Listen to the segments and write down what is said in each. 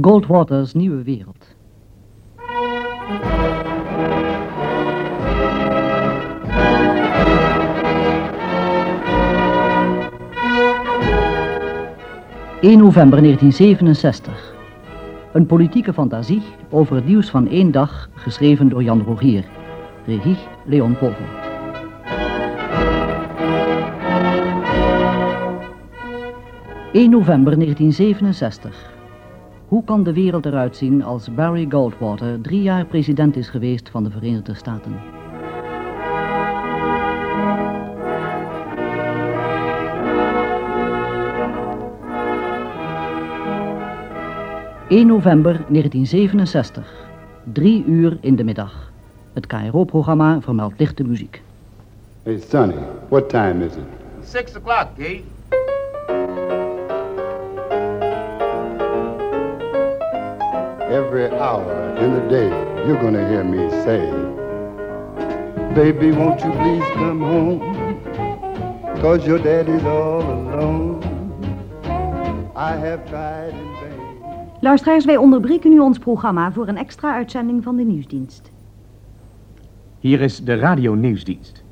Goldwater's Nieuwe Wereld. ...1 november 1967. Een politieke fantasie over het nieuws van één dag... ...geschreven door Jan Rogier. Regie Leon Povel. ...1 november 1967. Hoe kan de wereld eruit zien als Barry Goldwater drie jaar president is geweest van de Verenigde Staten? ...1 november 1967. Drie uur in de middag. Het KRO-programma vermeldt lichte muziek. Hey, Sonny, what time is it? Six o'clock, Gage. Every hour in the day, you're gonna hear me say, Baby, won't you please come home? Cause your daddy's all alone. I have tried in vain. Luisteraars, wij onderbreken nu ons programma voor een extra uitzending van de nieuwsdienst. Hier is de radio-nieuwsdienst.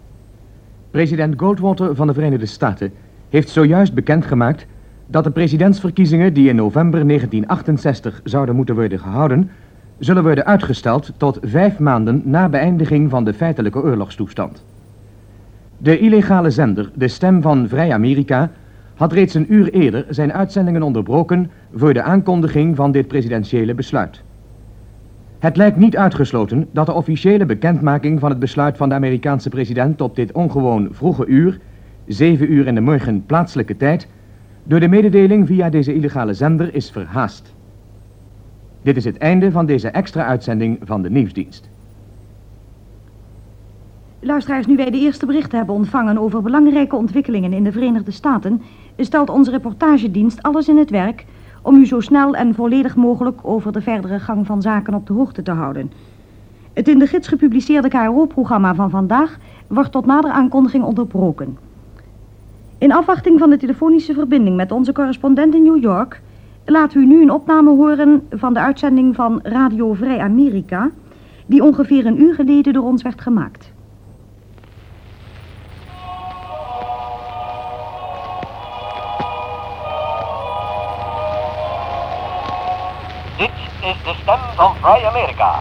President Goldwater van de Verenigde Staten heeft zojuist bekendgemaakt dat de presidentsverkiezingen die in november 1968 zouden moeten worden gehouden, zullen worden uitgesteld tot vijf maanden na beëindiging van de feitelijke oorlogstoestand. De illegale zender, de stem van Vrij Amerika, had reeds een uur eerder zijn uitzendingen onderbroken voor de aankondiging van dit presidentiële besluit. Het lijkt niet uitgesloten dat de officiële bekendmaking van het besluit van de Amerikaanse president op dit ongewoon vroege uur, zeven uur in de morgen plaatselijke tijd, door de mededeling via deze illegale zender is verhaast. Dit is het einde van deze extra uitzending van de nieuwsdienst. Luisteraars, nu wij de eerste berichten hebben ontvangen over belangrijke ontwikkelingen in de Verenigde Staten, stelt onze reportagedienst alles in het werk om u zo snel en volledig mogelijk over de verdere gang van zaken op de hoogte te houden. Het in de gids gepubliceerde KRO-programma van vandaag wordt tot nader aankondiging onderbroken. In afwachting van de telefonische verbinding met onze correspondent in New York... we u nu een opname horen van de uitzending van Radio Vrij Amerika... die ongeveer een uur geleden door ons werd gemaakt. Dit is de stem van Vrij Amerika.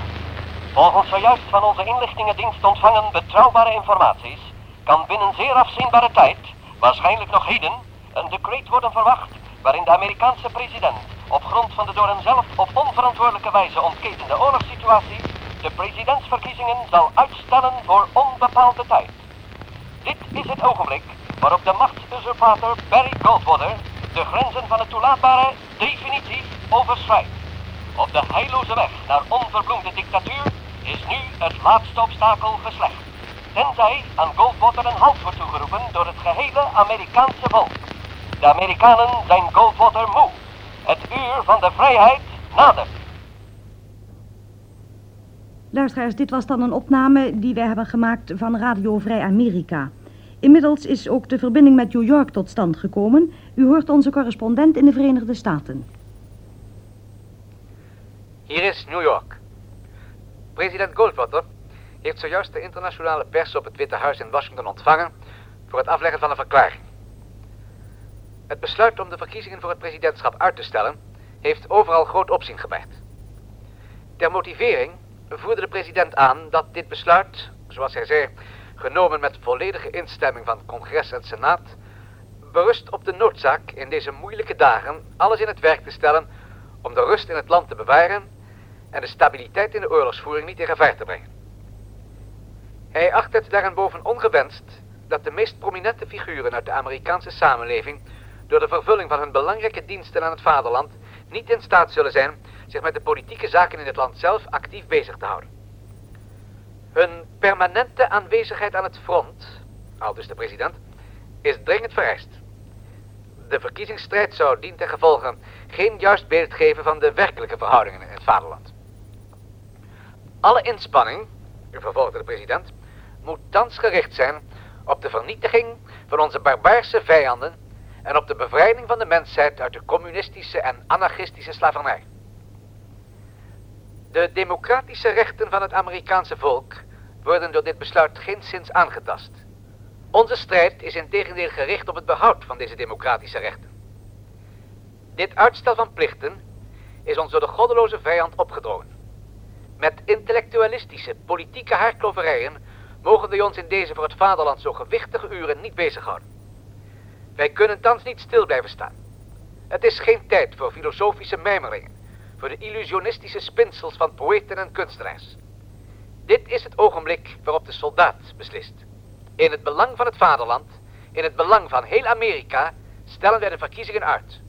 Volgens zojuist van onze inlichtingendienst ontvangen betrouwbare informaties... kan binnen zeer afzienbare tijd waarschijnlijk nog heden, een decreet worden verwacht waarin de Amerikaanse president op grond van de door hem zelf op onverantwoordelijke wijze ontketende oorlogssituatie de presidentsverkiezingen zal uitstellen voor onbepaalde tijd. Dit is het ogenblik waarop de machtsusurpator Barry Goldwater de grenzen van het toelaatbare definitief overschrijdt. Op de heilloze weg naar onverbloemde dictatuur is nu het laatste obstakel geslecht tenzij aan Goldwater een halt wordt toegeroepen door het gehele Amerikaanse volk. De Amerikanen zijn Goldwater moe. Het uur van de vrijheid nadert. Luisteraars, dit was dan een opname die wij hebben gemaakt van Radio Vrij Amerika. Inmiddels is ook de verbinding met New York tot stand gekomen. U hoort onze correspondent in de Verenigde Staten. Hier is New York. President Goldwater heeft zojuist de internationale pers op het Witte Huis in Washington ontvangen voor het afleggen van een verklaring. Het besluit om de verkiezingen voor het presidentschap uit te stellen heeft overal groot opzien gebaard. Ter motivering voerde de president aan dat dit besluit, zoals hij zei, genomen met volledige instemming van congres en senaat, berust op de noodzaak in deze moeilijke dagen alles in het werk te stellen om de rust in het land te bewaren en de stabiliteit in de oorlogsvoering niet in gevaar te brengen. Hij acht het daarboven ongewenst dat de meest prominente figuren uit de Amerikaanse samenleving door de vervulling van hun belangrijke diensten aan het vaderland niet in staat zullen zijn zich met de politieke zaken in het land zelf actief bezig te houden. Hun permanente aanwezigheid aan het front, aldus de president, is dringend vereist. De verkiezingsstrijd zou dien ten geen juist beeld geven van de werkelijke verhoudingen in het vaderland. Alle inspanning, vervolgde de president, moet thans gericht zijn op de vernietiging van onze barbaarse vijanden en op de bevrijding van de mensheid uit de communistische en anarchistische slavernij. De democratische rechten van het Amerikaanse volk worden door dit besluit geenszins aangetast. Onze strijd is integendeel gericht op het behoud van deze democratische rechten. Dit uitstel van plichten is ons door de goddeloze vijand opgedrongen. Met intellectualistische, politieke haarkloverijen mogen we ons in deze voor het vaderland zo gewichtige uren niet bezighouden. Wij kunnen thans niet stil blijven staan. Het is geen tijd voor filosofische mijmeringen, voor de illusionistische spinsels van poëten en kunstenaars. Dit is het ogenblik waarop de soldaat beslist. In het belang van het vaderland, in het belang van heel Amerika, stellen wij de verkiezingen uit.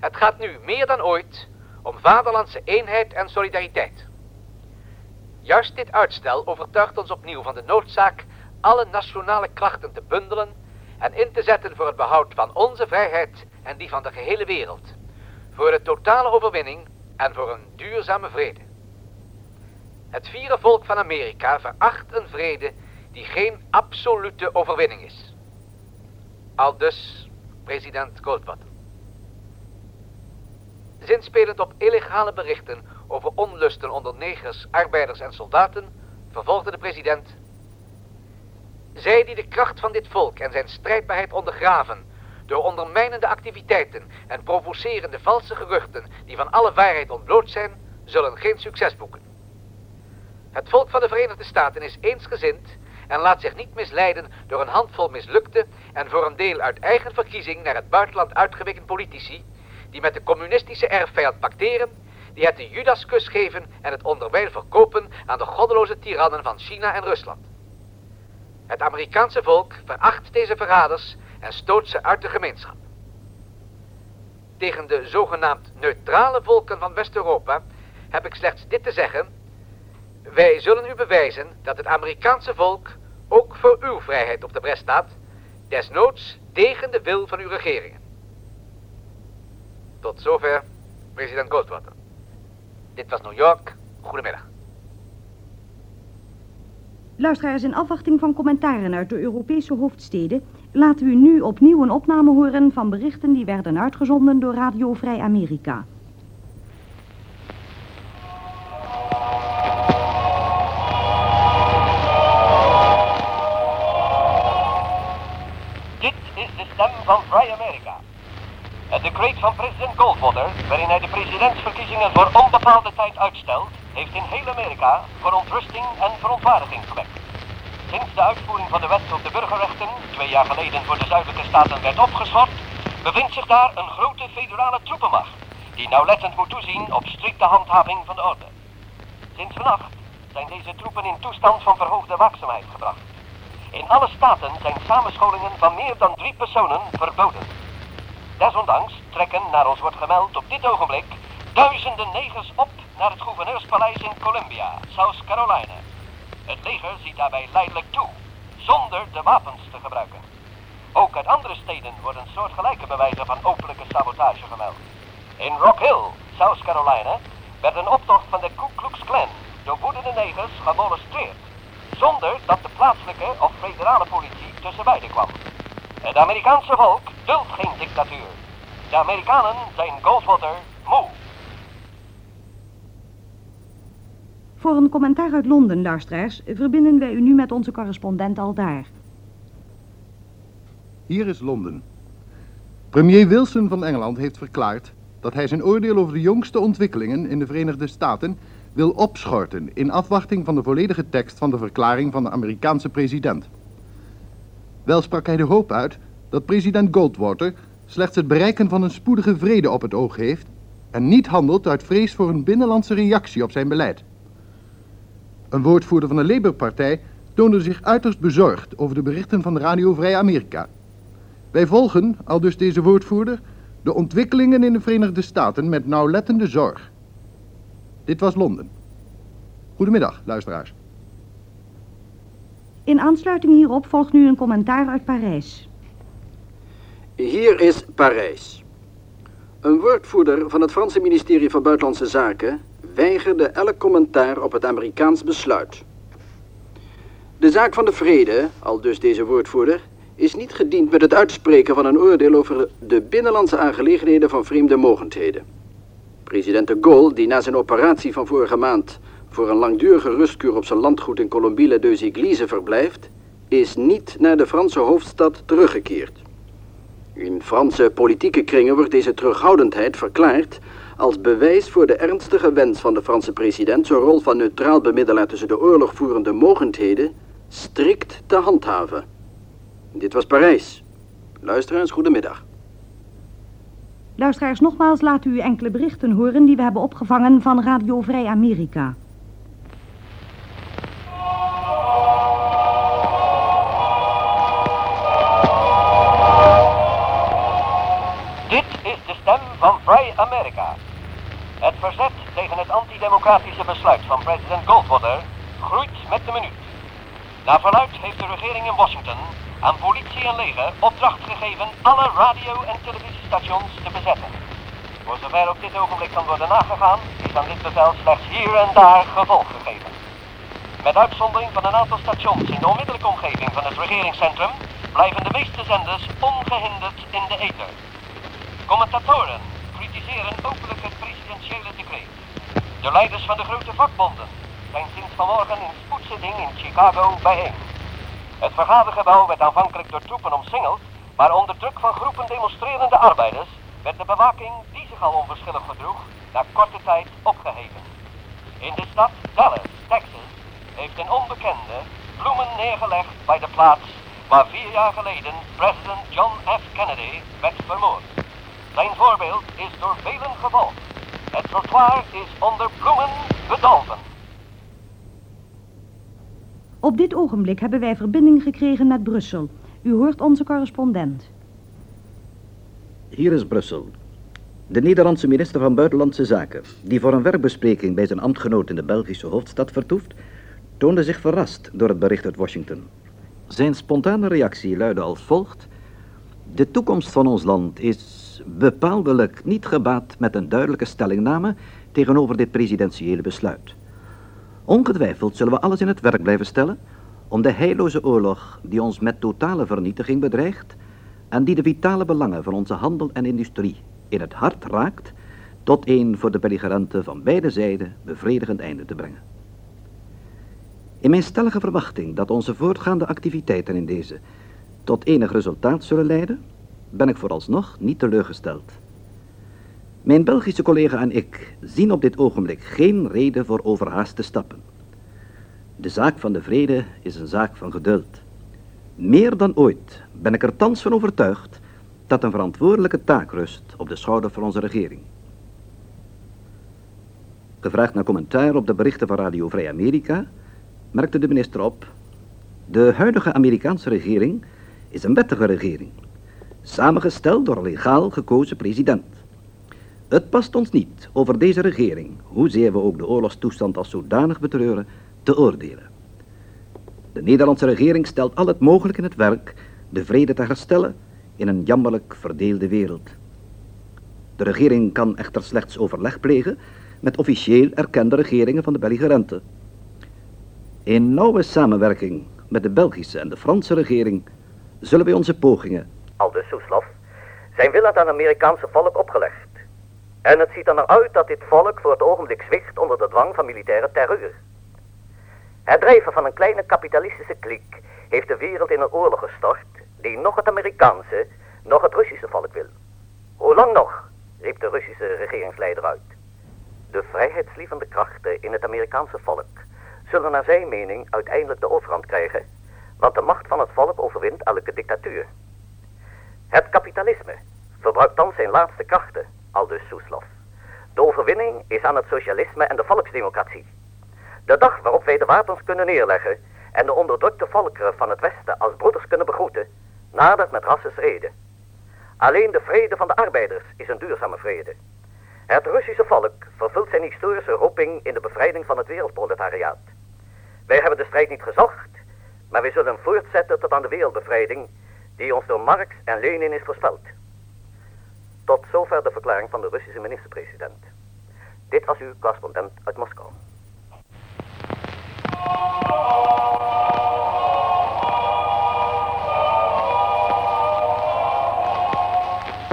Het gaat nu meer dan ooit om vaderlandse eenheid en solidariteit. Juist dit uitstel overtuigt ons opnieuw van de noodzaak alle nationale krachten te bundelen en in te zetten voor het behoud van onze vrijheid en die van de gehele wereld, voor de totale overwinning en voor een duurzame vrede. Het vierde volk van Amerika veracht een vrede die geen absolute overwinning is. Aldus president Goldwater. Zinspelend op illegale berichten over onlusten onder negers, arbeiders en soldaten, vervolgde de president. Zij die de kracht van dit volk en zijn strijdbaarheid ondergraven door ondermijnende activiteiten en provocerende valse geruchten die van alle waarheid ontbloot zijn, zullen geen succes boeken. Het volk van de Verenigde Staten is eensgezind en laat zich niet misleiden door een handvol mislukte en voor een deel uit eigen verkiezing naar het buitenland uitgeweken politici die met de communistische erfvijand pacteren, die het de Judaskus geven en het onderwijl verkopen aan de goddeloze tirannen van China en Rusland. Het Amerikaanse volk veracht deze verraders en stoot ze uit de gemeenschap. Tegen de zogenaamd neutrale volken van West-Europa heb ik slechts dit te zeggen. Wij zullen u bewijzen dat het Amerikaanse volk ook voor uw vrijheid op de bres staat, desnoods tegen de wil van uw regeringen. Tot zover, president Goldwater. Dit was New York. Goedemiddag. Luisteraars, in afwachting van commentaren uit de Europese hoofdsteden... laten we nu opnieuw een opname horen van berichten die werden uitgezonden door Radio Vrij Amerika. Van president Goldwater, waarin hij de presidentsverkiezingen voor onbepaalde tijd uitstelt, heeft in heel Amerika verontrusting en verontwaardiging gewekt. Sinds de uitvoering van de wet op de burgerrechten, twee jaar geleden voor de zuidelijke staten werd opgeschort, bevindt zich daar een grote federale troepenmacht, die nauwlettend moet toezien op strikte handhaving van de orde. Sinds vannacht zijn deze troepen in toestand van verhoogde waakzaamheid gebracht. In alle staten zijn samenscholingen van meer dan drie personen verboden. Desondanks trekken, naar ons wordt gemeld op dit ogenblik, duizenden negers op naar het gouverneurspaleis in Columbia, South Carolina. Het leger ziet daarbij leidelijk toe, zonder de wapens te gebruiken. Ook uit andere steden worden soortgelijke bewijzen van openlijke sabotage gemeld. In Rock Hill, South Carolina, werd een optocht van de Ku Klux Klan door woedende negers gemolesteerd, zonder dat de plaatselijke of federale politie tussen beiden kwam. Het Amerikaanse volk duldt geen dictatuur. De Amerikanen zijn Goldwater moe. Voor een commentaar uit Londen, luisteraars, verbinden wij u nu met onze correspondent al daar. Hier is Londen. Premier Wilson van Engeland heeft verklaard dat hij zijn oordeel over de jongste ontwikkelingen in de Verenigde Staten wil opschorten in afwachting van de volledige tekst van de verklaring van de Amerikaanse president. Wel sprak hij de hoop uit dat president Goldwater slechts het bereiken van een spoedige vrede op het oog heeft en niet handelt uit vrees voor een binnenlandse reactie op zijn beleid. Een woordvoerder van de Labour-partij toonde zich uiterst bezorgd over de berichten van Radio Vrij Amerika. Wij volgen, al dus deze woordvoerder, de ontwikkelingen in de Verenigde Staten met nauwlettende zorg. Dit was Londen. Goedemiddag, luisteraars. In aansluiting hierop volgt nu een commentaar uit Parijs. Hier is Parijs. Een woordvoerder van het Franse ministerie van Buitenlandse Zaken weigerde elk commentaar op het Amerikaans besluit. De zaak van de vrede, al dus deze woordvoerder, is niet gediend met het uitspreken van een oordeel over de binnenlandse aangelegenheden van vreemde mogendheden. President de Gaulle, die na zijn operatie van vorige maand voor een langdurige rustkuur op zijn landgoed in Colombille deux Églises verblijft, is niet naar de Franse hoofdstad teruggekeerd. In Franse politieke kringen wordt deze terughoudendheid verklaard als bewijs voor de ernstige wens van de Franse president zijn rol van neutraal bemiddelaar tussen de oorlogvoerende mogendheden strikt te handhaven. Dit was Parijs. Luisteraars, goedemiddag. Luisteraars, nogmaals laat u enkele berichten horen die we hebben opgevangen van Radio Vrij Amerika. Amerika. Het verzet tegen het antidemocratische besluit van president Goldwater groeit met de minuut. Verluid heeft de regering in Washington aan politie en leger opdracht gegeven alle radio- en televisiestations te bezetten. Voor zover op dit ogenblik kan worden nagegaan, is aan dit bevel slechts hier en daar gevolg gegeven. Met uitzondering van een aantal stations in de onmiddellijke omgeving van het regeringscentrum blijven de meeste zenders ongehinderd in de ether. Commentatoren kritiseren openlijk het presidentiële decreet. De leiders van de grote vakbonden zijn sinds vanmorgen in spoedzitting in Chicago bijeen. Het vergadergebouw werd aanvankelijk door troepen omsingeld, maar onder druk van groepen demonstrerende arbeiders werd de bewaking, die zich al onverschillig gedroeg, na korte tijd opgeheven. In de stad Dallas, Texas, heeft een onbekende bloemen neergelegd bij de plaats waar vier jaar geleden president John F. Kennedy werd vermoord. Zijn voorbeeld is door velen gevolgd. Het trottoir is onder bloemen bedolven. Op dit ogenblik hebben wij verbinding gekregen met Brussel. U hoort onze correspondent. Hier is Brussel. De Nederlandse minister van Buitenlandse Zaken, die voor een werkbespreking bij zijn ambtgenoot in de Belgische hoofdstad vertoeft, toonde zich verrast door het bericht uit Washington. Zijn spontane reactie luidde als volgt. De toekomst van ons land is bepaaldelijk niet gebaat met een duidelijke stellingname tegenover dit presidentiële besluit. Ongetwijfeld zullen we alles in het werk blijven stellen om de heilloze oorlog die ons met totale vernietiging bedreigt en die de vitale belangen van onze handel en industrie in het hart raakt, tot een voor de belligeranten van beide zijden bevredigend einde te brengen. In mijn stellige verwachting dat onze voortgaande activiteiten in deze tot enig resultaat zullen leiden, ben ik vooralsnog niet teleurgesteld. Mijn Belgische collega en ik zien op dit ogenblik geen reden voor overhaaste stappen. De zaak van de vrede is een zaak van geduld. Meer dan ooit ben ik er thans van overtuigd dat een verantwoordelijke taak rust op de schouder van onze regering. Gevraagd naar commentaar op de berichten van Radio Vrij Amerika, merkte de minister op... De huidige Amerikaanse regering is een wettige regering samengesteld door een legaal gekozen president. Het past ons niet over deze regering, hoezeer we ook de oorlogstoestand als zodanig betreuren, te oordelen. De Nederlandse regering stelt al het mogelijke in het werk de vrede te herstellen in een jammerlijk verdeelde wereld. De regering kan echter slechts overleg plegen met officieel erkende regeringen van de belligeranten. In nauwe samenwerking met de Belgische en de Franse regering zullen wij onze pogingen aldus Soeslof, zijn wil aan het Amerikaanse volk opgelegd. En het ziet er naar uit dat dit volk voor het ogenblik zwicht onder de dwang van militaire terreur. Het drijven van een kleine kapitalistische kliek heeft de wereld in een oorlog gestort die nog het Amerikaanse, nog het Russische volk wil. Hoe lang nog? riep de Russische regeringsleider uit. De vrijheidslievende krachten in het Amerikaanse volk zullen naar zijn mening uiteindelijk de overhand krijgen, want de macht van het volk overwint elke dictatuur. Het kapitalisme verbruikt dan zijn laatste krachten, aldus Soeslof. De overwinning is aan het socialisme en de volksdemocratie. De dag waarop wij de wapens kunnen neerleggen en de onderdrukte volkeren van het Westen als broeders kunnen begroeten, nadert met rasses reden. Alleen de vrede van de arbeiders is een duurzame vrede. Het Russische volk vervult zijn historische roeping in de bevrijding van het wereldproletariaat. Wij hebben de strijd niet gezocht, maar wij zullen voortzetten tot aan de wereldbevrijding die ons door Marx en Lenin is voorspeld. Tot zover de verklaring van de Russische minister-president. Dit was uw correspondent uit Moskou.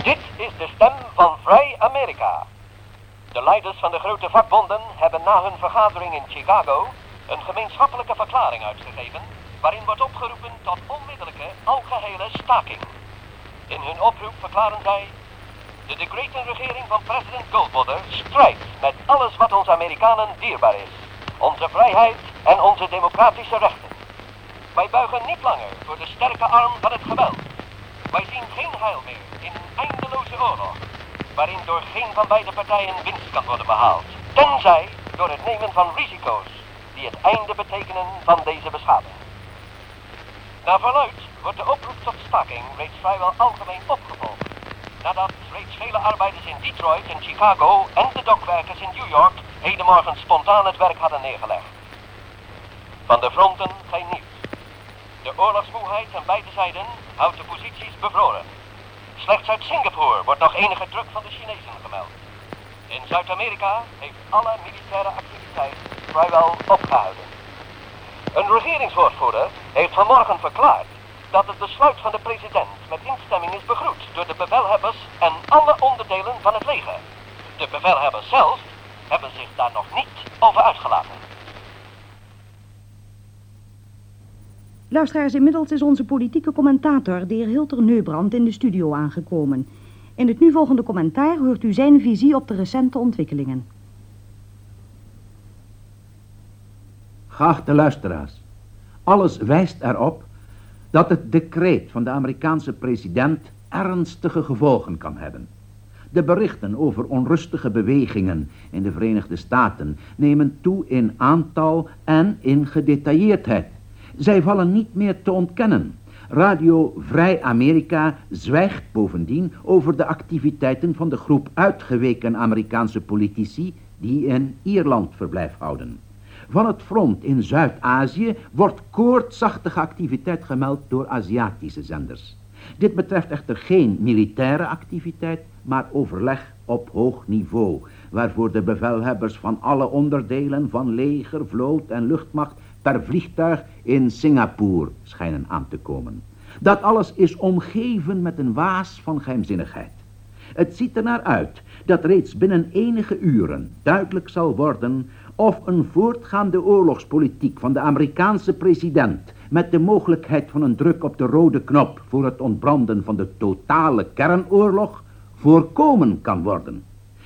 Dit is de stem van Vrij Amerika. De leiders van de grote vakbonden hebben na hun vergadering in Chicago een gemeenschappelijke verklaring uitgegeven waarin wordt opgeroepen tot onmiddellijke, algehele staking. In hun oproep verklaren zij de decretenregering van president Goldwater strijdt met alles wat ons Amerikanen dierbaar is. Onze vrijheid en onze democratische rechten. Wij buigen niet langer voor de sterke arm van het geweld. Wij zien geen heil meer in een eindeloze oorlog, waarin door geen van beide partijen winst kan worden behaald. Tenzij door het nemen van risico's die het einde betekenen van deze beschaving. Naar verluid wordt de oproep tot staking reeds vrijwel algemeen opgevolgd. Nadat reeds vele arbeiders in Detroit en Chicago en de dokwerkers in New York hedenmorgen spontaan het werk hadden neergelegd. Van de fronten geen nieuws. De oorlogsmoeheid aan beide zijden houdt de posities bevroren. Slechts uit Singapore wordt nog enige druk van de Chinezen gemeld. In Zuid-Amerika heeft alle militaire activiteit vrijwel opgehouden. Een regeringswoordvoerder heeft vanmorgen verklaard dat het besluit van de president met instemming is begroet door de bevelhebbers en alle onderdelen van het leger. De bevelhebbers zelf hebben zich daar nog niet over uitgelaten. Luisteraars, inmiddels is onze politieke commentator, de heer Hilter Neubrand, in de studio aangekomen. In het nu volgende commentaar hoort u zijn visie op de recente ontwikkelingen. Geachte luisteraars, alles wijst erop dat het decreet van de Amerikaanse president ernstige gevolgen kan hebben. De berichten over onrustige bewegingen in de Verenigde Staten nemen toe in aantal en in gedetailleerdheid. Zij vallen niet meer te ontkennen. Radio Vrij Amerika zwijgt bovendien over de activiteiten van de groep uitgeweken Amerikaanse politici die in Ierland verblijf houden. Van het front in Zuid-Azië wordt koortsachtige activiteit gemeld door Aziatische zenders. Dit betreft echter geen militaire activiteit, maar overleg op hoog niveau, waarvoor de bevelhebbers van alle onderdelen van leger, vloot en luchtmacht per vliegtuig in Singapore schijnen aan te komen. Dat alles is omgeven met een waas van geheimzinnigheid. Het ziet er naar uit dat reeds binnen enige uren duidelijk zal worden of een voortgaande oorlogspolitiek van de Amerikaanse president met de mogelijkheid van een druk op de rode knop voor het ontbranden van de totale kernoorlog voorkomen kan worden.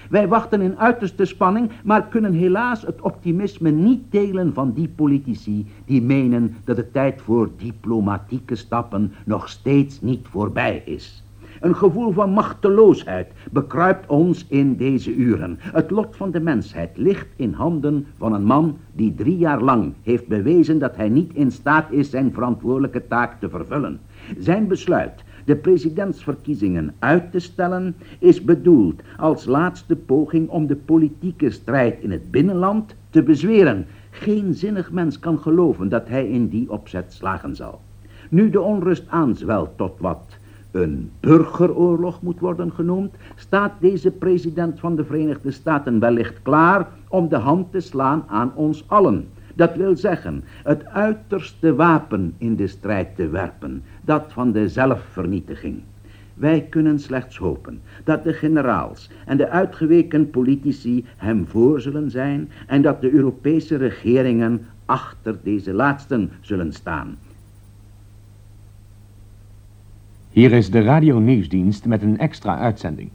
Wij wachten in uiterste spanning, maar kunnen helaas het optimisme niet delen van die politici die menen dat de tijd voor diplomatieke stappen nog steeds niet voorbij is. Een gevoel van machteloosheid bekruipt ons in deze uren. Het lot van de mensheid ligt in handen van een man die drie jaar lang heeft bewezen dat hij niet in staat is zijn verantwoordelijke taak te vervullen. Zijn besluit de presidentsverkiezingen uit te stellen is bedoeld als laatste poging om de politieke strijd in het binnenland te bezweren. Geen zinnig mens kan geloven dat hij in die opzet slagen zal. Nu de onrust aanzwelt tot wat een burgeroorlog moet worden genoemd, staat deze president van de Verenigde Staten wellicht klaar om de hand te slaan aan ons allen. Dat wil zeggen, het uiterste wapen in de strijd te werpen, dat van de zelfvernietiging. Wij kunnen slechts hopen dat de generaals en de uitgeweken politici hem voor zullen zijn en dat de Europese regeringen achter deze laatsten zullen staan. Hier is de radio-nieuwsdienst met een extra uitzending.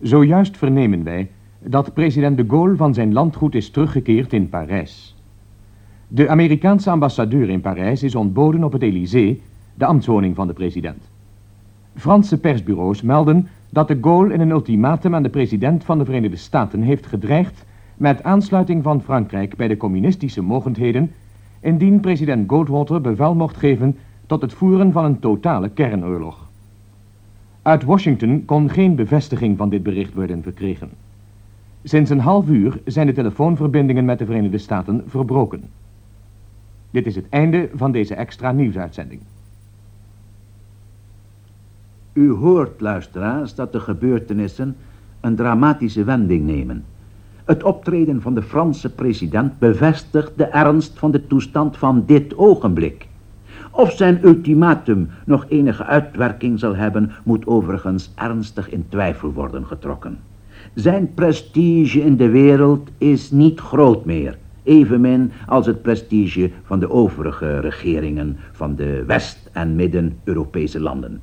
Zojuist vernemen wij dat president de Gaulle van zijn landgoed is teruggekeerd in Parijs. De Amerikaanse ambassadeur in Parijs is ontboden op het Élysée, de ambtswoning van de president. Franse persbureaus melden dat de Gaulle in een ultimatum aan de president van de Verenigde Staten heeft gedreigd met aansluiting van Frankrijk bij de communistische mogendheden indien president Goldwater bevel mocht geven tot het voeren van een totale kernoorlog. Uit Washington kon geen bevestiging van dit bericht worden verkregen. Sinds een half uur zijn de telefoonverbindingen met de Verenigde Staten verbroken. Dit is het einde van deze extra nieuwsuitzending. U hoort, luisteraars, dat de gebeurtenissen een dramatische wending nemen. Het optreden van de Franse president bevestigt de ernst van de toestand van dit ogenblik. Of zijn ultimatum nog enige uitwerking zal hebben, moet overigens ernstig in twijfel worden getrokken. Zijn prestige in de wereld is niet groot meer, evenmin als het prestige van de overige regeringen van de West- en Midden-Europese landen.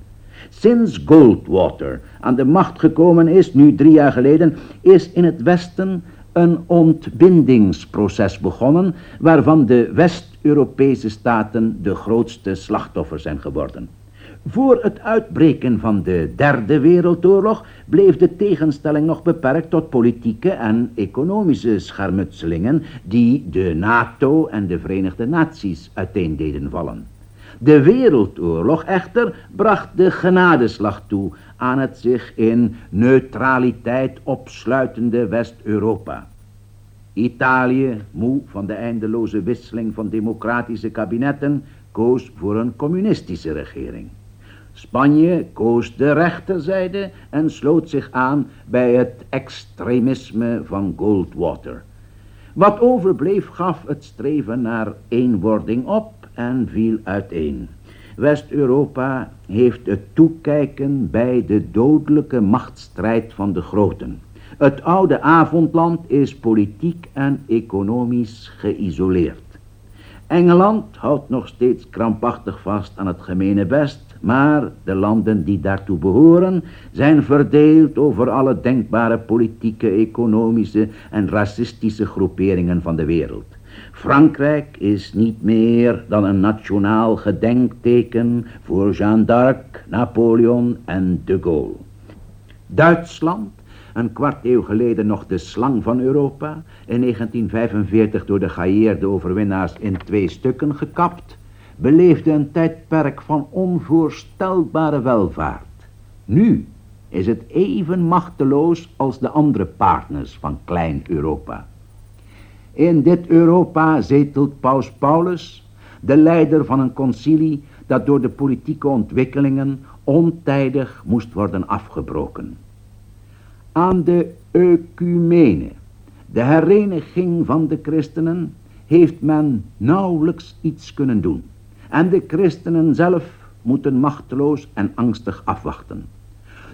Sinds Goldwater aan de macht gekomen is, nu drie jaar geleden, is in het Westen een ontbindingsproces begonnen waarvan de West-Europese staten de grootste slachtoffers zijn geworden. Voor het uitbreken van de Derde Wereldoorlog bleef de tegenstelling nog beperkt tot politieke en economische schermutselingen die de NATO en de Verenigde Naties uiteen deden vallen. De Wereldoorlog echter bracht de genadeslag toe aan het zich in neutraliteit opsluitende West-Europa. Italië, moe van de eindeloze wisseling van democratische kabinetten, koos voor een communistische regering. Spanje koos de rechterzijde en sloot zich aan bij het extremisme van Goldwater. Wat overbleef gaf het streven naar eenwording op en viel uiteen. West-Europa heeft het toekijken bij de dodelijke machtsstrijd van de groten. Het oude avondland is politiek en economisch geïsoleerd. Engeland houdt nog steeds krampachtig vast aan het gemene best, maar de landen die daartoe behoren zijn verdeeld over alle denkbare politieke, economische en racistische groeperingen van de wereld. Frankrijk is niet meer dan een nationaal gedenkteken voor Jeanne d'Arc, Napoleon en de Gaulle. Duitsland, een kwart eeuw geleden nog de slang van Europa, in 1945 door de geëerde overwinnaars in twee stukken gekapt, beleefde een tijdperk van onvoorstelbare welvaart. Nu is het even machteloos als de andere partners van Klein Europa. In dit Europa zetelt Paus Paulus, de leider van een concilie dat door de politieke ontwikkelingen ontijdig moest worden afgebroken. Aan de ecumene, de hereniging van de christenen, heeft men nauwelijks iets kunnen doen. En de christenen zelf moeten machteloos en angstig afwachten.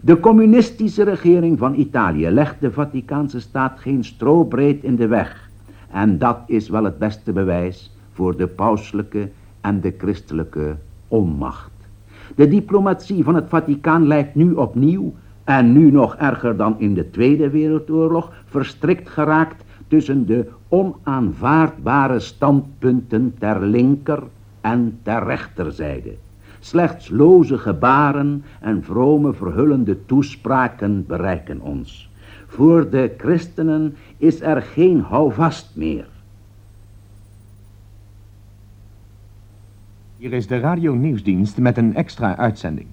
De communistische regering van Italië legt de Vaticaanse staat geen strobreed in de weg en dat is wel het beste bewijs voor de pauselijke en de christelijke onmacht. De diplomatie van het Vaticaan lijkt nu opnieuw, en nu nog erger dan in de Tweede Wereldoorlog, verstrikt geraakt tussen de onaanvaardbare standpunten ter linker en ter rechterzijde. Slechts loze gebaren en vrome verhullende toespraken bereiken ons. Voor de christenen is er geen houvast meer. Hier is de Radio Nieuwsdienst met een extra uitzending.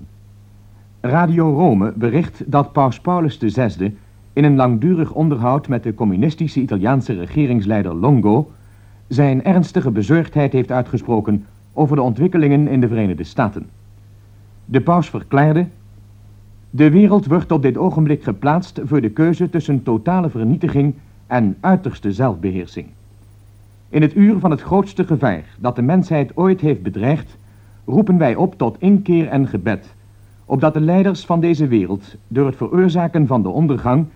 Radio Rome bericht dat Paus Paulus VI in een langdurig onderhoud met de communistische Italiaanse regeringsleider Longo zijn ernstige bezorgdheid heeft uitgesproken over de ontwikkelingen in de Verenigde Staten. De paus verklaarde de wereld wordt op dit ogenblik geplaatst voor de keuze tussen totale vernietiging en uiterste zelfbeheersing. In het uur van het grootste gevaar dat de mensheid ooit heeft bedreigd, roepen wij op tot inkeer en gebed, opdat de leiders van deze wereld door het veroorzaken van de ondergang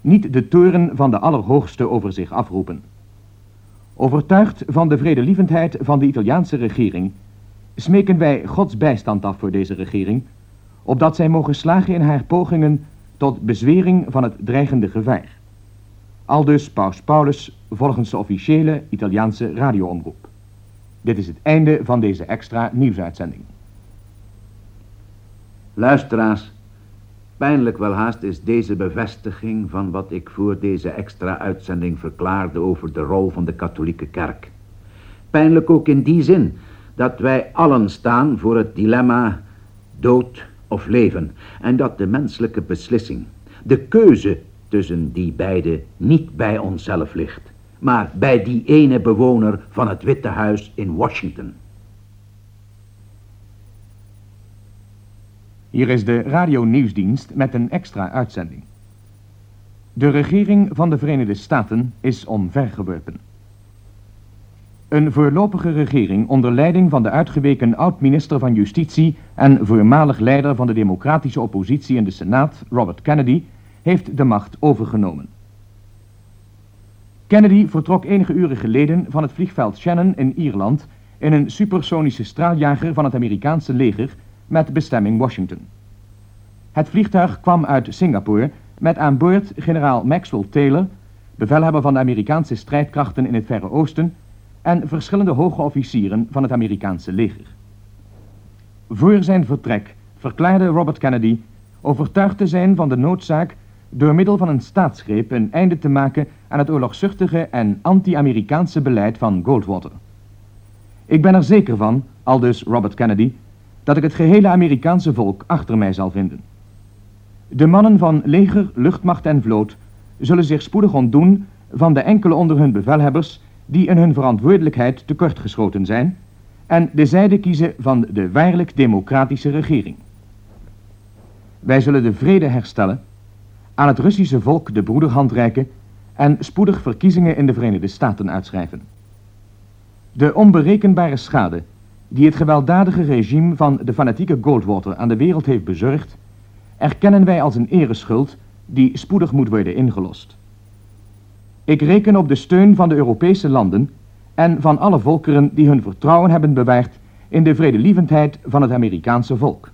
niet de toren van de Allerhoogste over zich afroepen. Overtuigd van de vredelievendheid van de Italiaanse regering, smeken wij Gods bijstand af voor deze regering, opdat zij mogen slagen in haar pogingen tot bezwering van het dreigende gevaar. Aldus Paus Paulus volgens de officiële Italiaanse radioomroep. Dit is het einde van deze extra nieuwsuitzending. Luisteraars, pijnlijk welhaast is deze bevestiging van wat ik voor deze extra uitzending verklaarde over de rol van de katholieke kerk. Pijnlijk ook in die zin dat wij allen staan voor het dilemma dood of leven en dat de menselijke beslissing, de keuze tussen die beide niet bij onszelf ligt, maar bij die ene bewoner van het Witte Huis in Washington. Hier is de Radio Nieuwsdienst met een extra uitzending. De regering van de Verenigde Staten is omvergeworpen. Een voorlopige regering onder leiding van de uitgeweken oud-minister van Justitie en voormalig leider van de democratische oppositie in de Senaat, Robert Kennedy, heeft de macht overgenomen. Kennedy vertrok enige uren geleden van het vliegveld Shannon in Ierland in een supersonische straaljager van het Amerikaanse leger met bestemming Washington. Het vliegtuig kwam uit Singapore met aan boord generaal Maxwell Taylor, bevelhebber van de Amerikaanse strijdkrachten in het Verre Oosten, en verschillende hoge officieren van het Amerikaanse leger. Voor zijn vertrek verklaarde Robert Kennedy overtuigd te zijn van de noodzaak door middel van een staatsgreep een einde te maken aan het oorlogzuchtige en anti-Amerikaanse beleid van Goldwater. Ik ben er zeker van, aldus Robert Kennedy, dat ik het gehele Amerikaanse volk achter mij zal vinden. De mannen van leger, luchtmacht en vloot zullen zich spoedig ontdoen van de enkele onder hun bevelhebbers die in hun verantwoordelijkheid tekortgeschoten zijn en de zijde kiezen van de waarlijk democratische regering. Wij zullen de vrede herstellen, aan het Russische volk de broederhand reiken en spoedig verkiezingen in de Verenigde Staten uitschrijven. De onberekenbare schade die het gewelddadige regime van de fanatieke Goldwater aan de wereld heeft bezorgd, erkennen wij als een ereschuld die spoedig moet worden ingelost. Ik reken op de steun van de Europese landen en van alle volkeren die hun vertrouwen hebben bewaard in de vredelievendheid van het Amerikaanse volk.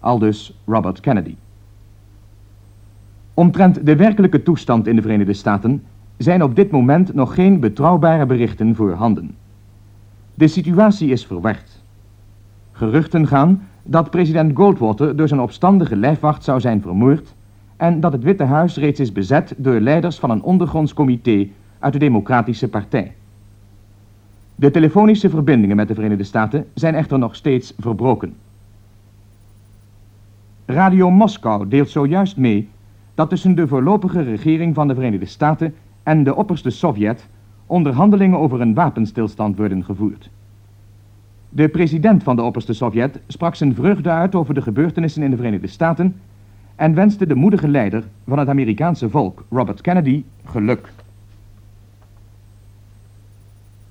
Aldus Robert Kennedy. Omtrent de werkelijke toestand in de Verenigde Staten zijn op dit moment nog geen betrouwbare berichten voorhanden. De situatie is verward. Geruchten gaan dat president Goldwater door zijn opstandige lijfwacht zou zijn vermoord en dat het Witte Huis reeds is bezet door leiders van een ondergronds comité uit de Democratische Partij. De telefonische verbindingen met de Verenigde Staten zijn echter nog steeds verbroken. Radio Moskou deelt zojuist mee dat tussen de voorlopige regering van de Verenigde Staten en de opperste Sovjet onderhandelingen over een wapenstilstand worden gevoerd. De president van de opperste Sovjet sprak zijn vreugde uit over de gebeurtenissen in de Verenigde Staten en wenste de moedige leider van het Amerikaanse volk, Robert Kennedy, geluk.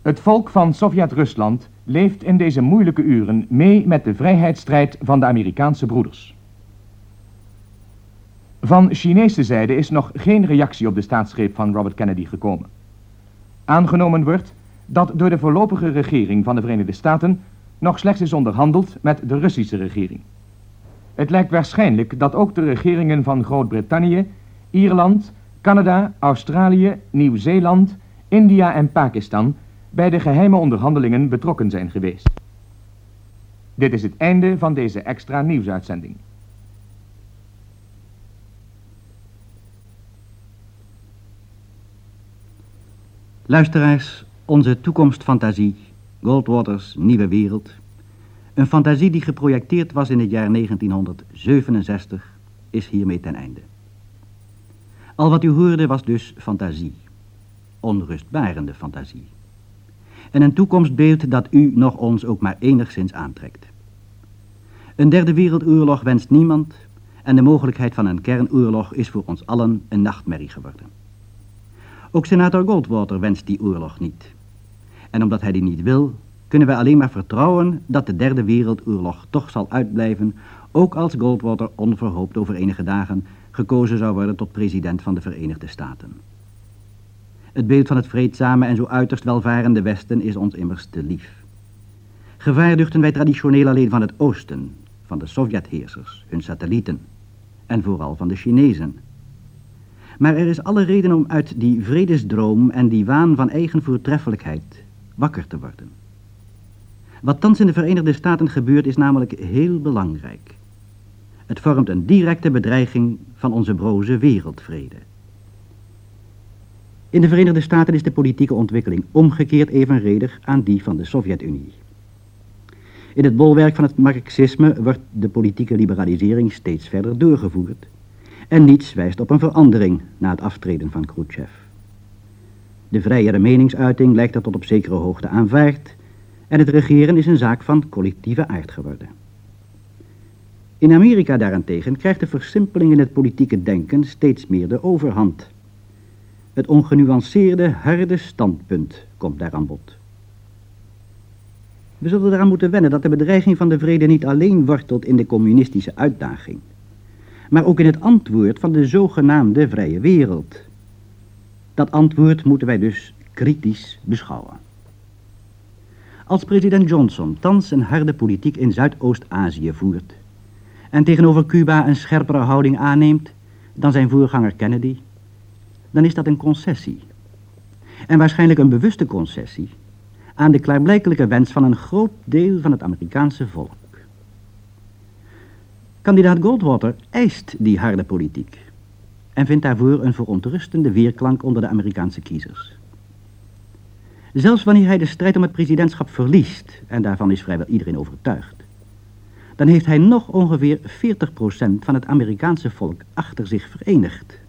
Het volk van Sovjet-Rusland leeft in deze moeilijke uren mee met de vrijheidsstrijd van de Amerikaanse broeders. Van Chinese zijde is nog geen reactie op de staatsgreep van Robert Kennedy gekomen. Aangenomen wordt dat door de voorlopige regering van de Verenigde Staten nog slechts is onderhandeld met de Russische regering. Het lijkt waarschijnlijk dat ook de regeringen van Groot-Brittannië, Ierland, Canada, Australië, Nieuw-Zeeland, India en Pakistan bij de geheime onderhandelingen betrokken zijn geweest. Dit is het einde van deze extra nieuwsuitzending. Luisteraars, onze toekomstfantasie, Goldwaters Nieuwe Wereld, een fantasie die geprojecteerd was in het jaar 1967, is hiermee ten einde. Al wat u hoorde was dus fantasie, onrustbarende fantasie. En een toekomstbeeld dat u nog ons ook maar enigszins aantrekt. Een derde wereldoorlog wenst niemand en de mogelijkheid van een kernoorlog is voor ons allen een nachtmerrie geworden. Ook senator Goldwater wenst die oorlog niet. En omdat hij die niet wil, kunnen wij alleen maar vertrouwen dat de derde wereldoorlog toch zal uitblijven, ook als Goldwater onverhoopt over enige dagen gekozen zou worden tot president van de Verenigde Staten. Het beeld van het vreedzame en zo uiterst welvarende Westen is ons immers te lief. Gevaar duchten wij traditioneel alleen van het Oosten, van de Sovjetheersers, hun satellieten, en vooral van de Chinezen. Maar er is alle reden om uit die vredesdroom en die waan van eigen voortreffelijkheid wakker te worden. Wat thans in de Verenigde Staten gebeurt is namelijk heel belangrijk. Het vormt een directe bedreiging van onze broze wereldvrede. In de Verenigde Staten is de politieke ontwikkeling omgekeerd evenredig aan die van de Sovjet-Unie. In het bolwerk van het marxisme wordt de politieke liberalisering steeds verder doorgevoerd en niets wijst op een verandering na het aftreden van Khrushchev. De vrijere meningsuiting lijkt er tot op zekere hoogte aanvaard en het regeren is een zaak van collectieve aard geworden. In Amerika daarentegen krijgt de versimpeling in het politieke denken steeds meer de overhand. Het ongenuanceerde, harde standpunt komt daar aan bod. We zullen eraan moeten wennen dat de bedreiging van de vrede niet alleen wortelt in de communistische uitdaging, maar ook in het antwoord van de zogenaamde vrije wereld. Dat antwoord moeten wij dus kritisch beschouwen. Als president Johnson thans een harde politiek in Zuidoost-Azië voert en tegenover Cuba een scherpere houding aanneemt dan zijn voorganger Kennedy, dan is dat een concessie. En waarschijnlijk een bewuste concessie aan de klaarblijkelijke wens van een groot deel van het Amerikaanse volk. Kandidaat Goldwater eist die harde politiek en vindt daarvoor een verontrustende weerklank onder de Amerikaanse kiezers. Zelfs wanneer hij de strijd om het presidentschap verliest, en daarvan is vrijwel iedereen overtuigd, dan heeft hij nog ongeveer 40% van het Amerikaanse volk achter zich verenigd.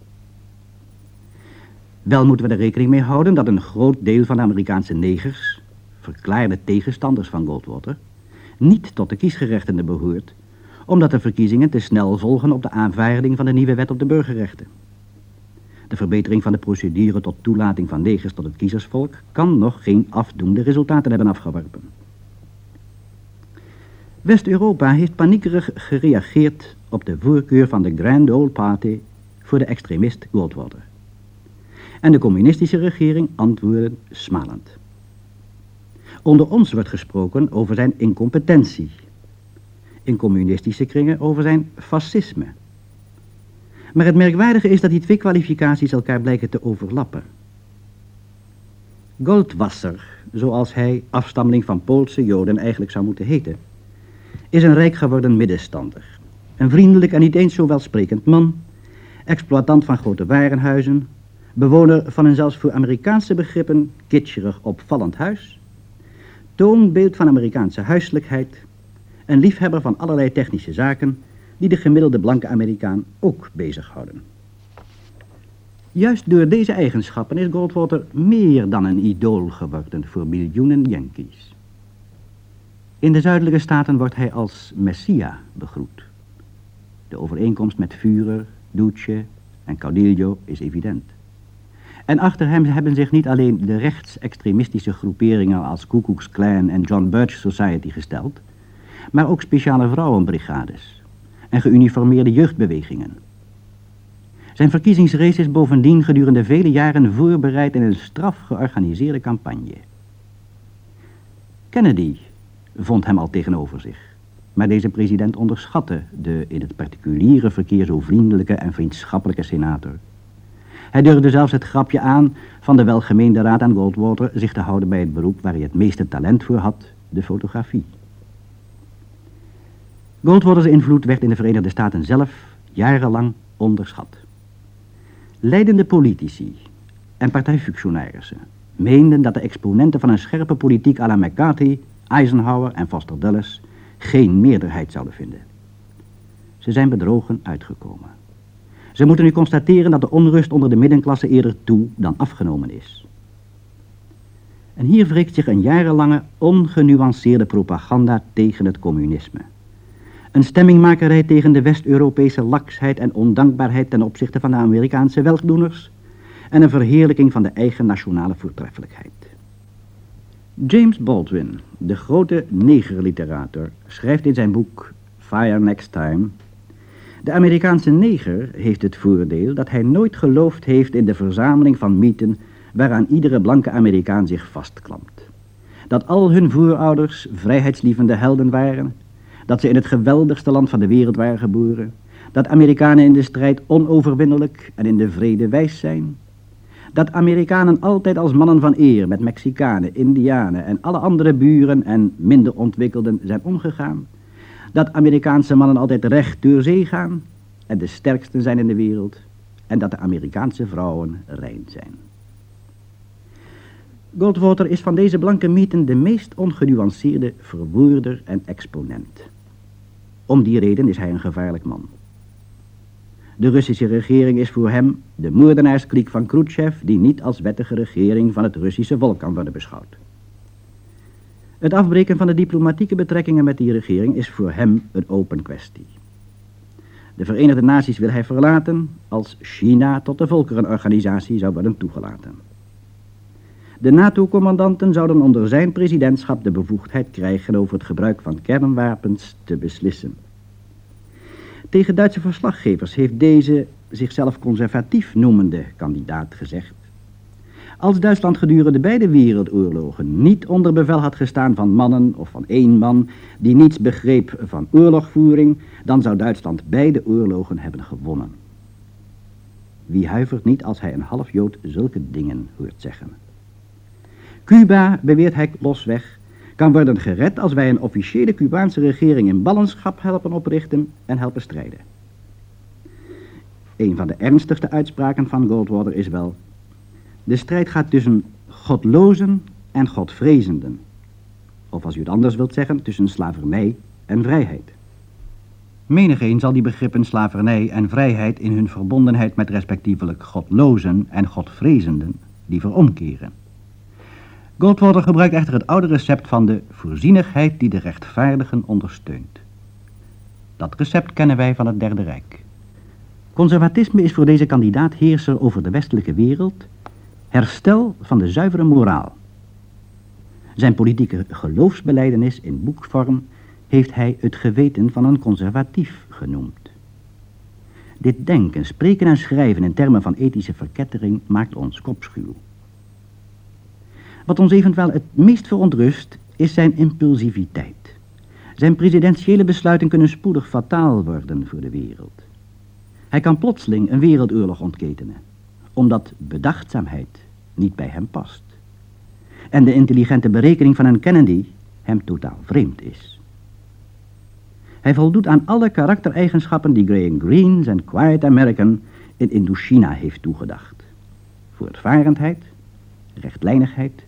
Wel moeten we er rekening mee houden dat een groot deel van de Amerikaanse negers, verklaarde tegenstanders van Goldwater, niet tot de kiesgerechten behoort, omdat de verkiezingen te snel volgen op de aanvaarding van de nieuwe wet op de burgerrechten. De verbetering van de procedure tot toelating van negers tot het kiezersvolk kan nog geen afdoende resultaten hebben afgeworpen. West-Europa heeft paniekerig gereageerd op de voorkeur van de Grand Old Party voor de extremist Goldwater. En de communistische regering antwoordde smalend. Onder ons wordt gesproken over zijn incompetentie. In communistische kringen over zijn fascisme. Maar het merkwaardige is dat die twee kwalificaties elkaar blijken te overlappen. Goldwasser, zoals hij, afstammeling van Poolse Joden, eigenlijk zou moeten heten, is een rijk geworden middenstander. Een vriendelijk en niet eens zo welsprekend man, exploitant van grote warenhuizen, bewoner van een zelfs voor Amerikaanse begrippen kitscherig opvallend huis, toonbeeld van Amerikaanse huiselijkheid, een liefhebber van allerlei technische zaken die de gemiddelde blanke Amerikaan ook bezighouden. Juist door deze eigenschappen is Goldwater meer dan een idool geworden voor miljoenen Yankees. In de zuidelijke staten wordt hij als Messia begroet. De overeenkomst met Führer, Duce en Caudillo is evident. En achter hem hebben zich niet alleen de rechtsextremistische groeperingen als Ku Klux Klan en John Birch Society gesteld, maar ook speciale vrouwenbrigades en geuniformeerde jeugdbewegingen. Zijn verkiezingsrace is bovendien gedurende vele jaren voorbereid in een straf georganiseerde campagne. Kennedy vond hem al tegenover zich. Maar deze president onderschatte de in het particuliere verkeer zo vriendelijke en vriendschappelijke senator. Hij durfde zelfs het grapje aan van de welgemeende raad aan Goldwater zich te houden bij het beroep waar hij het meeste talent voor had, de fotografie. Goldwaters invloed werd in de Verenigde Staten zelf jarenlang onderschat. Leidende politici en partijfunctionarissen meenden dat de exponenten van een scherpe politiek à la McCarthy, Eisenhower en Foster Dulles geen meerderheid zouden vinden. Ze zijn bedrogen uitgekomen. Ze moeten nu constateren dat de onrust onder de middenklasse eerder toe dan afgenomen is. En hier wreekt zich een jarenlange ongenuanceerde propaganda tegen het communisme. Een stemmingmakerij tegen de West-Europese laksheid en ondankbaarheid ten opzichte van de Amerikaanse weldoeners en een verheerlijking van de eigen nationale voortreffelijkheid. James Baldwin, de grote negerliterator, schrijft in zijn boek Fire Next Time... De Amerikaanse neger heeft het voordeel dat hij nooit geloofd heeft in de verzameling van mythen waaraan iedere blanke Amerikaan zich vastklampt. Dat al hun voorouders vrijheidslievende helden waren, dat ze in het geweldigste land van de wereld waren geboren, dat Amerikanen in de strijd onoverwinnelijk en in de vrede wijs zijn, dat Amerikanen altijd als mannen van eer met Mexicanen, Indianen en alle andere buren en minder ontwikkelden zijn omgegaan, dat Amerikaanse mannen altijd recht door zee gaan en de sterksten zijn in de wereld en dat de Amerikaanse vrouwen rein zijn. Goldwater is van deze blanke mythen de meest ongenuanceerde verwoorder en exponent. Om die reden is hij een gevaarlijk man. De Russische regering is voor hem de moordenaarskliek van Khrushchev... die niet als wettige regering van het Russische volk kan worden beschouwd. Het afbreken van de diplomatieke betrekkingen met die regering is voor hem een open kwestie. De Verenigde Naties wil hij verlaten als China tot de volkerenorganisatie zou worden toegelaten. De NATO-commandanten zouden onder zijn presidentschap de bevoegdheid krijgen over het gebruik van kernwapens te beslissen. Tegen Duitse verslaggevers heeft deze zichzelf conservatief noemende kandidaat gezegd. Als Duitsland gedurende beide wereldoorlogen niet onder bevel had gestaan van mannen of van één man die niets begreep van oorlogvoering, dan zou Duitsland beide oorlogen hebben gewonnen. Wie huivert niet als hij een half Jood zulke dingen hoort zeggen? Cuba, beweert hij losweg, kan worden gered als wij een officiële Cubaanse regering in ballingschap helpen oprichten en helpen strijden. Een van de ernstigste uitspraken van Goldwater is wel... De strijd gaat tussen godlozen en godvrezenden. Of als u het anders wilt zeggen, tussen slavernij en vrijheid. Menigeen zal die begrippen slavernij en vrijheid in hun verbondenheid met respectievelijk godlozen en godvrezenden liever omkeren. Goldwater gebruikt echter het oude recept van de voorzienigheid die de rechtvaardigen ondersteunt. Dat recept kennen wij van het Derde Rijk. Conservatisme is voor deze kandidaat heerser over de westelijke wereld, herstel van de zuivere moraal. Zijn politieke geloofsbeleidenis in boekvorm heeft hij het geweten van een conservatief genoemd. Dit denken, spreken en schrijven in termen van ethische verkettering maakt ons kopschuw. Wat ons evenwel het meest verontrust is zijn impulsiviteit. Zijn presidentiële besluiten kunnen spoedig fataal worden voor de wereld. Hij kan plotseling een wereldoorlog ontketenen, omdat bedachtzaamheid niet bij hem past. En de intelligente berekening van een Kennedy hem totaal vreemd is. Hij voldoet aan alle karaktereigenschappen die Graham Greene, zijn Quiet American, in Indochina heeft toegedacht. Voortvarendheid, rechtlijnigheid,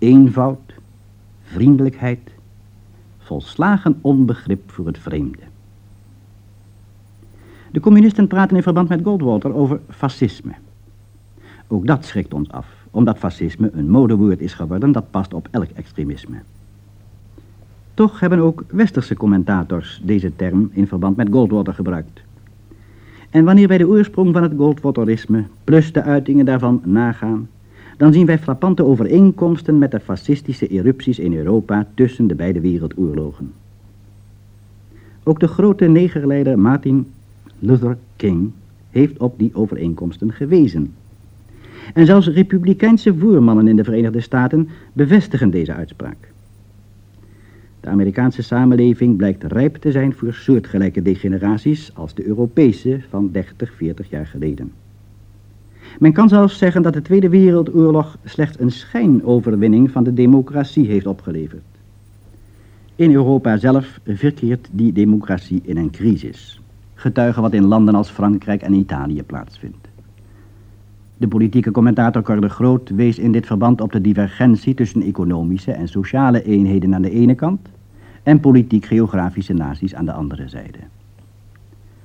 eenvoud, vriendelijkheid, volslagen onbegrip voor het vreemde. De communisten praten in verband met Goldwater over fascisme. Ook dat schrikt ons af, omdat fascisme een modewoord is geworden dat past op elk extremisme. Toch hebben ook westerse commentators deze term in verband met Goldwater gebruikt. En wanneer wij de oorsprong van het Goldwaterisme plus de uitingen daarvan nagaan, dan zien wij frappante overeenkomsten met de fascistische erupties in Europa tussen de beide wereldoorlogen. Ook de grote negerleider Martin Luther King heeft op die overeenkomsten gewezen. En zelfs republikeinse voermannen in de Verenigde Staten bevestigen deze uitspraak. De Amerikaanse samenleving blijkt rijp te zijn voor soortgelijke degeneraties als de Europese van 30, 40 jaar geleden. Men kan zelfs zeggen dat de Tweede Wereldoorlog slechts een schijnoverwinning van de democratie heeft opgeleverd. In Europa zelf verkeert die democratie in een crisis. Getuigen wat in landen als Frankrijk en Italië plaatsvindt. De politieke commentator Cor de Groot wees in dit verband op de divergentie tussen economische en sociale eenheden aan de ene kant en politiek-geografische naties aan de andere zijde.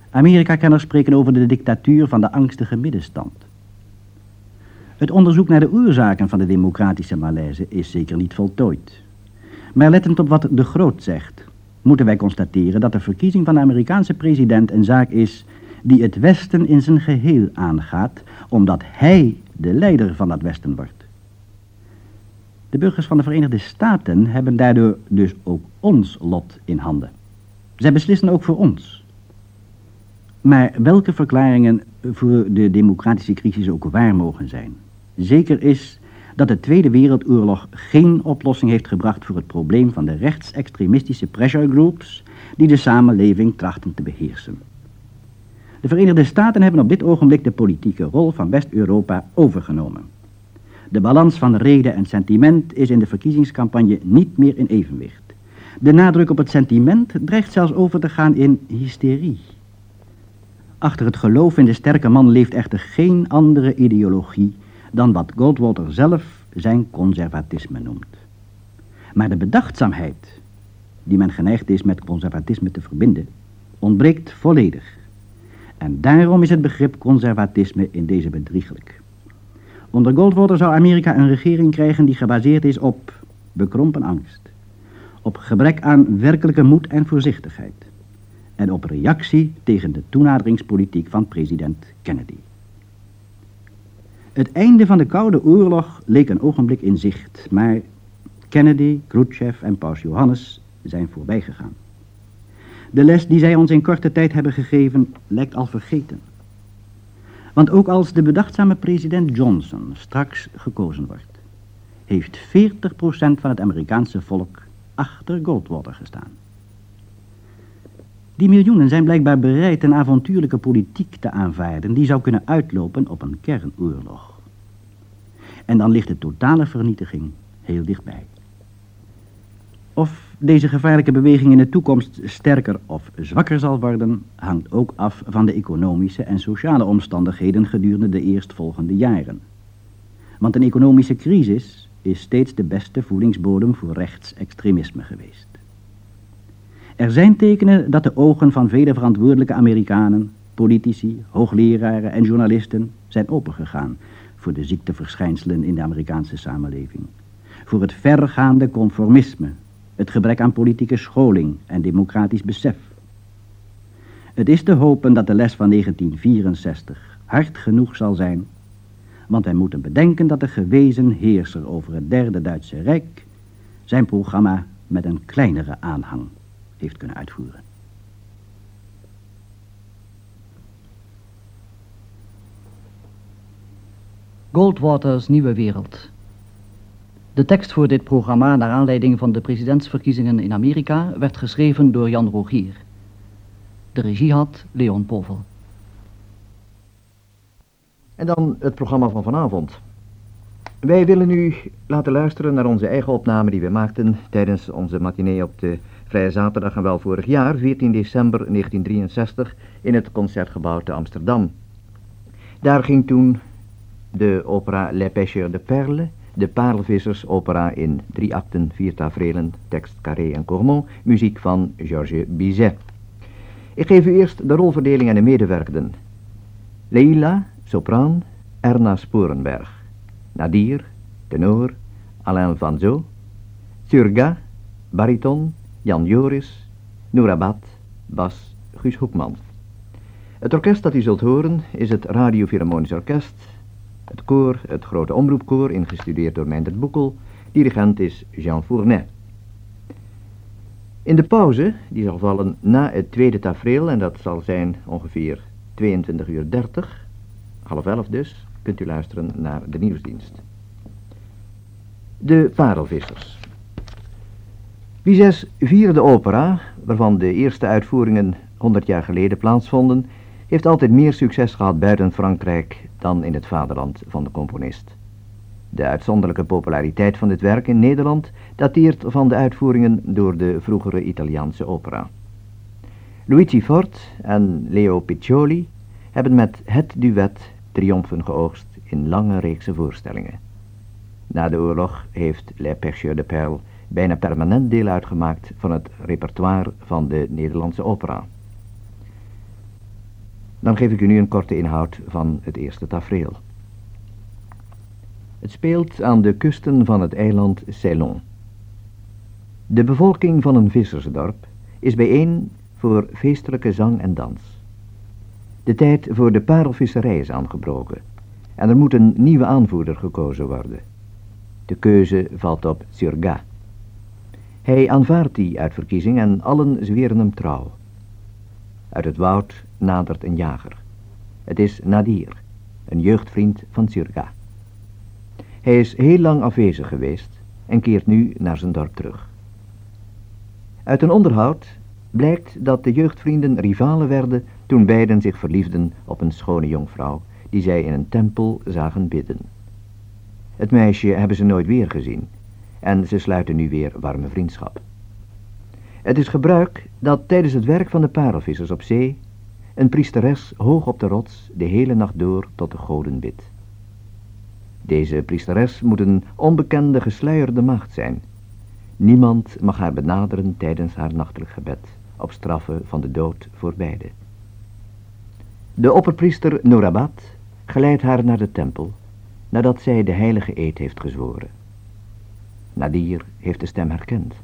Amerika-kenners spreken over de dictatuur van de angstige middenstand. Het onderzoek naar de oorzaken van de democratische malaise is zeker niet voltooid. Maar lettend op wat de Groot zegt, moeten wij constateren dat de verkiezing van de Amerikaanse president een zaak is die het Westen in zijn geheel aangaat, omdat hij de leider van dat Westen wordt. De burgers van de Verenigde Staten hebben daardoor dus ook ons lot in handen. Zij beslissen ook voor ons. Maar welke verklaringen voor de democratische crisis ook waar mogen zijn, Zeker is dat de Tweede Wereldoorlog geen oplossing heeft gebracht voor het probleem van de rechtsextremistische pressure groups die de samenleving trachten te beheersen. De Verenigde Staten hebben op dit ogenblik de politieke rol van West-Europa overgenomen. De balans van reden en sentiment is in de verkiezingscampagne niet meer in evenwicht. De nadruk op het sentiment dreigt zelfs over te gaan in hysterie. Achter het geloof in de sterke man leeft echter geen andere ideologie dan wat Goldwater zelf zijn conservatisme noemt. Maar de bedachtzaamheid, die men geneigd is met conservatisme te verbinden, ontbreekt volledig. En daarom is het begrip conservatisme in deze bedrieglijk. Onder Goldwater zou Amerika een regering krijgen die gebaseerd is op bekrompen angst, op gebrek aan werkelijke moed en voorzichtigheid en op reactie tegen de toenaderingspolitiek van president Kennedy. Het einde van de Koude Oorlog leek een ogenblik in zicht, maar Kennedy, Khrushchev en Paus Johannes zijn voorbij gegaan. De les die zij ons in korte tijd hebben gegeven lijkt al vergeten. Want ook als de bedachtzame president Johnson straks gekozen wordt, heeft 40% van het Amerikaanse volk achter Goldwater gestaan. Die miljoenen zijn blijkbaar bereid een avontuurlijke politiek te aanvaarden die zou kunnen uitlopen op een kernoorlog. En dan ligt de totale vernietiging heel dichtbij. Of deze gevaarlijke beweging in de toekomst sterker of zwakker zal worden, hangt ook af van de economische en sociale omstandigheden gedurende de eerstvolgende jaren. Want een economische crisis is steeds de beste voedingsbodem voor rechtsextremisme geweest. Er zijn tekenen dat de ogen van vele verantwoordelijke Amerikanen, politici, hoogleraren en journalisten zijn opengegaan voor de ziekteverschijnselen in de Amerikaanse samenleving. Voor het vergaande conformisme, het gebrek aan politieke scholing en democratisch besef. Het is te hopen dat de les van 1964 hard genoeg zal zijn, want wij moeten bedenken dat de gewezen heerser over het derde Duitse Rijk zijn programma met een kleinere aanhang heeft kunnen uitvoeren. Goldwaters Nieuwe Wereld. De tekst voor dit programma naar aanleiding van de presidentsverkiezingen in Amerika werd geschreven door Jan Rogier. De regie had Leon Povel. En dan het programma van vanavond. Wij willen u laten luisteren naar onze eigen opname die we maakten tijdens onze matinee op de Vrije Zaterdag en wel vorig jaar, 14 december 1963, in het Concertgebouw te Amsterdam. Daar ging toen de opera Les Pêcheurs de Perles, de Parelvissers opera in drie akten, vier tafereelen, tekst Carré en Cormont, muziek van Georges Bizet. Ik geef u eerst de rolverdeling en de medewerkenden. Leila, sopraan, Erna Sporenberg. Nadir, tenor, Alain Van Zo. Turga, bariton, Jan Joris, Nourabat, bas, Guus Hoekman. Het orkest dat u zult horen is het Radio Philharmonisch Orkest. Het koor, het grote omroepkoor, ingestudeerd door Meindert Boekel. Dirigent is Jean Fournet. In de pauze, die zal vallen na het tweede tafereel, en dat zal zijn ongeveer 22 uur 30, half elf dus, kunt u luisteren naar de nieuwsdienst. De Parelvissers. Bizes vierde opera, waarvan de eerste uitvoeringen 100 jaar geleden plaatsvonden, heeft altijd meer succes gehad buiten Frankrijk dan in het vaderland van de componist. De uitzonderlijke populariteit van dit werk in Nederland dateert van de uitvoeringen door de vroegere Italiaanse opera. Luigi Fort en Leo Piccioli hebben met het duet triomfen geoogst in lange reekse voorstellingen. Na de oorlog heeft Les Pêcheurs de Perles bijna permanent deel uitgemaakt van het repertoire van de Nederlandse opera. Dan geef ik u nu een korte inhoud van het eerste tafereel. Het speelt aan de kusten van het eiland Ceylon. De bevolking van een vissersdorp is bijeen voor feestelijke zang en dans. De tijd voor de parelvisserij is aangebroken en er moet een nieuwe aanvoerder gekozen worden. De keuze valt op Surga. Hij aanvaardt die uitverkiezing en allen zweren hem trouw. Uit het woud nadert een jager. Het is Nadir, een jeugdvriend van Surga. Hij is heel lang afwezig geweest en keert nu naar zijn dorp terug. Uit een onderhoud blijkt dat de jeugdvrienden rivalen werden toen beiden zich verliefden op een schone jonkvrouw die zij in een tempel zagen bidden. Het meisje hebben ze nooit weer gezien en ze sluiten nu weer warme vriendschap. Het is gebruik dat tijdens het werk van de parelvissers op zee een priesteres hoog op de rots de hele nacht door tot de goden bidt. Deze priesteres moet een onbekende gesluierde macht zijn. Niemand mag haar benaderen tijdens haar nachtelijk gebed, op straffe van de dood voor beide. De opperpriester Norabat geleidt haar naar de tempel, nadat zij de heilige eed heeft gezworen. Nadir heeft de stem herkend.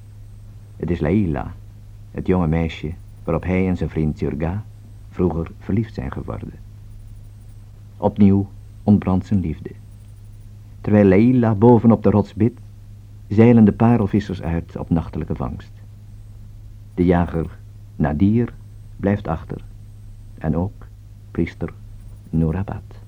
Het is Laila, het jonge meisje waarop hij en zijn vriend Turga vroeger verliefd zijn geworden. Opnieuw ontbrandt zijn liefde. Terwijl Laila bovenop de rots bidt, zeilen de parelvissers uit op nachtelijke vangst. De jager Nadir blijft achter. En ook priester Norabat.